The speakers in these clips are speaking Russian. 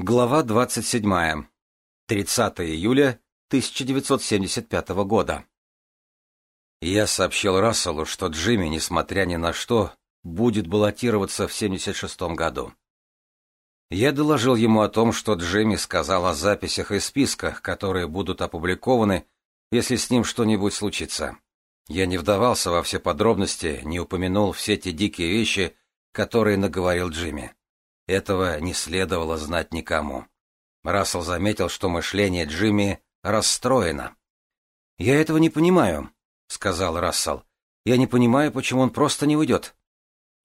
Глава 27. 30 июля 1975 года. Я сообщил Расселу, что Джимми, несмотря ни на что, будет баллотироваться в 76 году. Я доложил ему о том, что Джимми сказал о записях и списках, которые будут опубликованы, если с ним что-нибудь случится. Я не вдавался во все подробности, не упомянул все те дикие вещи, которые наговорил Джимми. Этого не следовало знать никому. Рассел заметил, что мышление Джимми расстроено. «Я этого не понимаю», — сказал Рассел. «Я не понимаю, почему он просто не уйдет».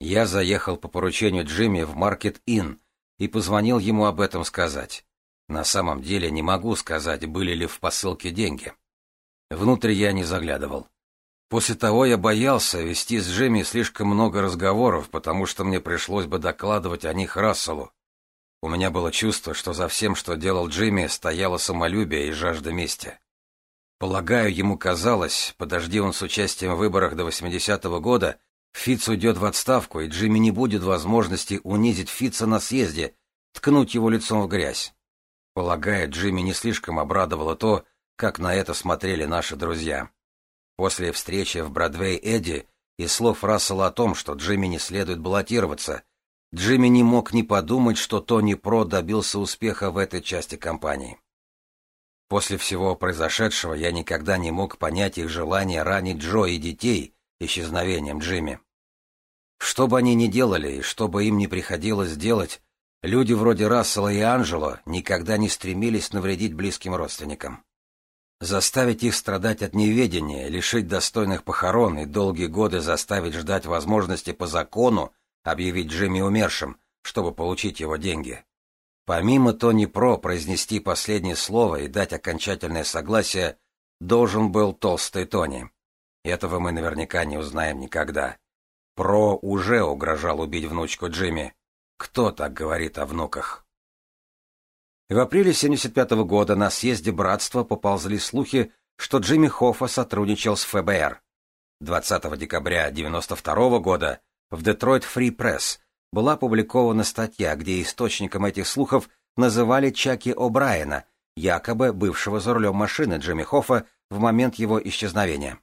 Я заехал по поручению Джимми в Маркет-Инн и позвонил ему об этом сказать. На самом деле не могу сказать, были ли в посылке деньги. Внутрь я не заглядывал. После того я боялся вести с Джимми слишком много разговоров, потому что мне пришлось бы докладывать о них Расселу. У меня было чувство, что за всем, что делал Джимми, стояло самолюбие и жажда мести. Полагаю, ему казалось, подожди он с участием в выборах до 80-го года, Фиц уйдет в отставку, и Джимми не будет возможности унизить Фица на съезде, ткнуть его лицом в грязь. Полагаю, Джимми не слишком обрадовало то, как на это смотрели наши друзья. После встречи в Бродвее Эдди и слов Рассела о том, что Джимми не следует баллотироваться, Джимми не мог не подумать, что Тони Про добился успеха в этой части компании. После всего произошедшего я никогда не мог понять их желание ранить Джо и детей исчезновением Джимми. Что бы они ни делали и что бы им ни приходилось делать, люди вроде Рассела и Анжела никогда не стремились навредить близким родственникам заставить их страдать от неведения, лишить достойных похорон и долгие годы заставить ждать возможности по закону объявить Джимми умершим, чтобы получить его деньги. Помимо Тони Про произнести последнее слово и дать окончательное согласие должен был толстый Тони. Этого мы наверняка не узнаем никогда. Про уже угрожал убить внучку Джимми. Кто так говорит о внуках? В апреле 1975 года на съезде братства поползли слухи, что Джимми Хоффа сотрудничал с ФБР. 20 декабря 1992 года в Detroit Free Press была опубликована статья, где источником этих слухов называли Чаки О'Брайена, якобы бывшего за рулем машины Джимми Хоффа в момент его исчезновения.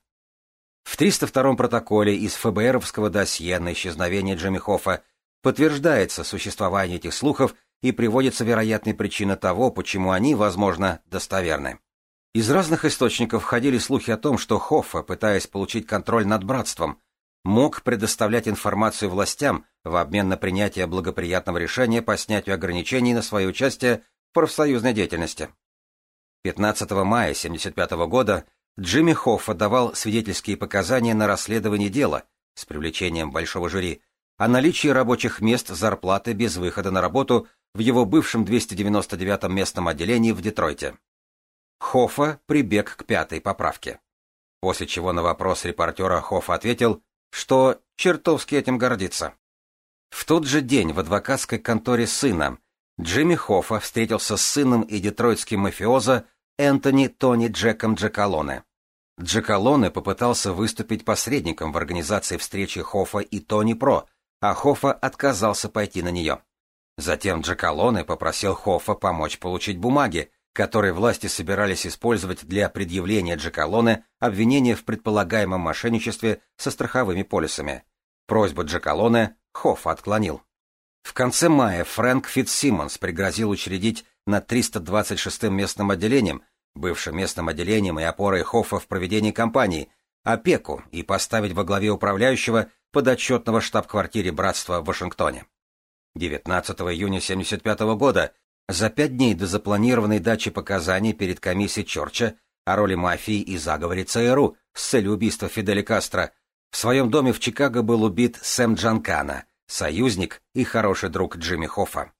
В 302 протоколе из ФБРовского досье на исчезновение Джимми Хоффа подтверждается существование этих слухов – и приводится вероятная причина того, почему они, возможно, достоверны. Из разных источников ходили слухи о том, что Хоффа, пытаясь получить контроль над братством, мог предоставлять информацию властям в обмен на принятие благоприятного решения по снятию ограничений на свое участие в профсоюзной деятельности. 15 мая 1975 года Джимми Хоффа давал свидетельские показания на расследование дела с привлечением большого жюри о наличии рабочих мест зарплаты без выхода на работу – в его бывшем 299-м местном отделении в Детройте. Хоффа прибег к пятой поправке. После чего на вопрос репортера Хоффа ответил, что чертовски этим гордится. В тот же день в адвокатской конторе сына Джимми Хоффа встретился с сыном и детройтским мафиоза Энтони Тони Джеком Джекалоне. Джекалоне попытался выступить посредником в организации встречи Хоффа и Тони Про, а Хоффа отказался пойти на нее. Затем Джакалоне попросил Хоффа помочь получить бумаги, которые власти собирались использовать для предъявления Джакалоне обвинения в предполагаемом мошенничестве со страховыми полисами. Просьбу Джакалоне Хофф отклонил. В конце мая Фрэнк Фитсимонс пригрозил учредить над 326-м местным отделением, бывшим местным отделением и опорой Хоффа в проведении кампании, опеку и поставить во главе управляющего подотчетного штаб-квартире братства в Вашингтоне. 19 июня 1975 года, за пять дней до запланированной дачи показаний перед комиссией Чорча о роли мафии и заговоре ЦРУ с целью убийства Фиделя Кастро, в своем доме в Чикаго был убит Сэм Джанкана, союзник и хороший друг Джимми Хоффа.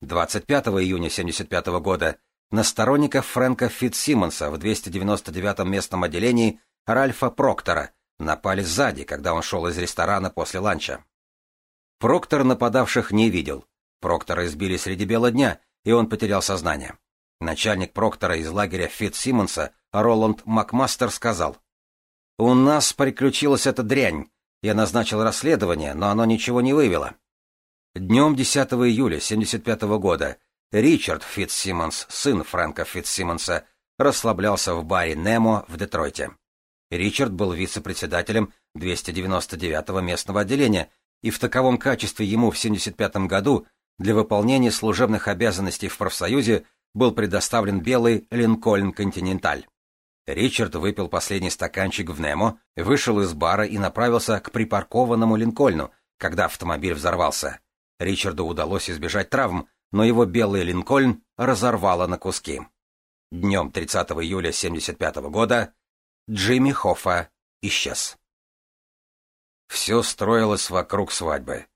25 июня 1975 года на сторонника Фрэнка Фитсимонса в 299-м местном отделении Ральфа Проктора напали сзади, когда он шел из ресторана после ланча. Проктор нападавших не видел. Проктора избили среди бела дня, и он потерял сознание. Начальник Проктора из лагеря Фит Симмонса, Роланд Макмастер, сказал, «У нас приключилась эта дрянь. Я назначил расследование, но оно ничего не вывело». Днем 10 июля 1975 года Ричард Фитсимонс, сын Фрэнка Фитсимонса, расслаблялся в баре «Немо» в Детройте. Ричард был вице-председателем 299-го местного отделения и в таковом качестве ему в 1975 году для выполнения служебных обязанностей в профсоюзе был предоставлен белый Линкольн Континенталь. Ричард выпил последний стаканчик в Немо, вышел из бара и направился к припаркованному Линкольну, когда автомобиль взорвался. Ричарду удалось избежать травм, но его белый Линкольн разорвало на куски. Днем 30 июля 1975 года Джимми Хоффа исчез. Все строилось вокруг свадьбы.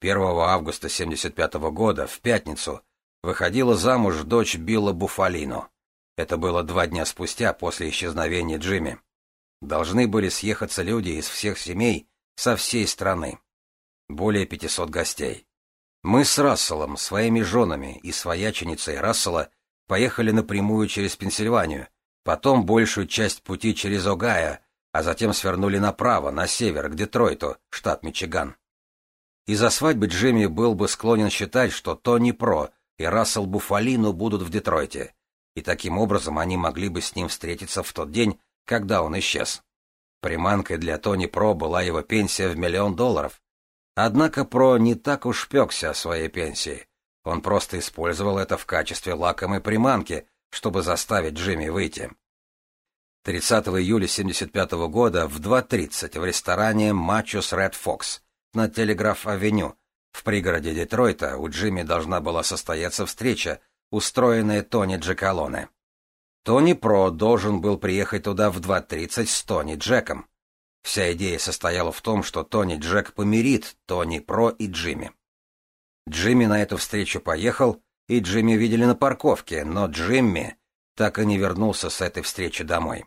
1 августа 1975 года, в пятницу, выходила замуж дочь Билла Буфалино. Это было два дня спустя после исчезновения Джимми. Должны были съехаться люди из всех семей со всей страны. Более 500 гостей. Мы с Расселом, своими женами и свояченицей Рассела поехали напрямую через Пенсильванию, потом большую часть пути через Огайо, а затем свернули направо, на север, к Детройту, штат Мичиган. Из-за свадьбы Джимми был бы склонен считать, что Тони Про и Рассел Буфалину будут в Детройте, и таким образом они могли бы с ним встретиться в тот день, когда он исчез. Приманкой для Тони Про была его пенсия в миллион долларов. Однако Про не так уж пекся о своей пенсии. Он просто использовал это в качестве лакомой приманки, чтобы заставить Джимми выйти. 30 июля 1975 года в 2.30 в ресторане «Мачос Ред Фокс» на Телеграф-авеню в пригороде Детройта у Джимми должна была состояться встреча, устроенная Тони Джекалоне. Тони Про должен был приехать туда в 2.30 с Тони Джеком. Вся идея состояла в том, что Тони Джек помирит Тони Про и Джимми. Джимми на эту встречу поехал, и Джимми видели на парковке, но Джимми так и не вернулся с этой встречи домой.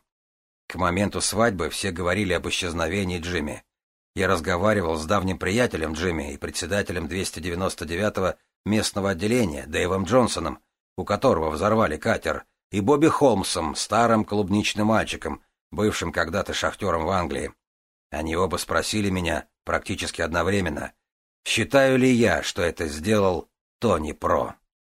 К моменту свадьбы все говорили об исчезновении Джимми. Я разговаривал с давним приятелем Джимми и председателем 299-го местного отделения Дэйвом Джонсоном, у которого взорвали катер, и Бобби Холмсом, старым клубничным мальчиком, бывшим когда-то шахтером в Англии. Они оба спросили меня практически одновременно, считаю ли я, что это сделал Тони Про.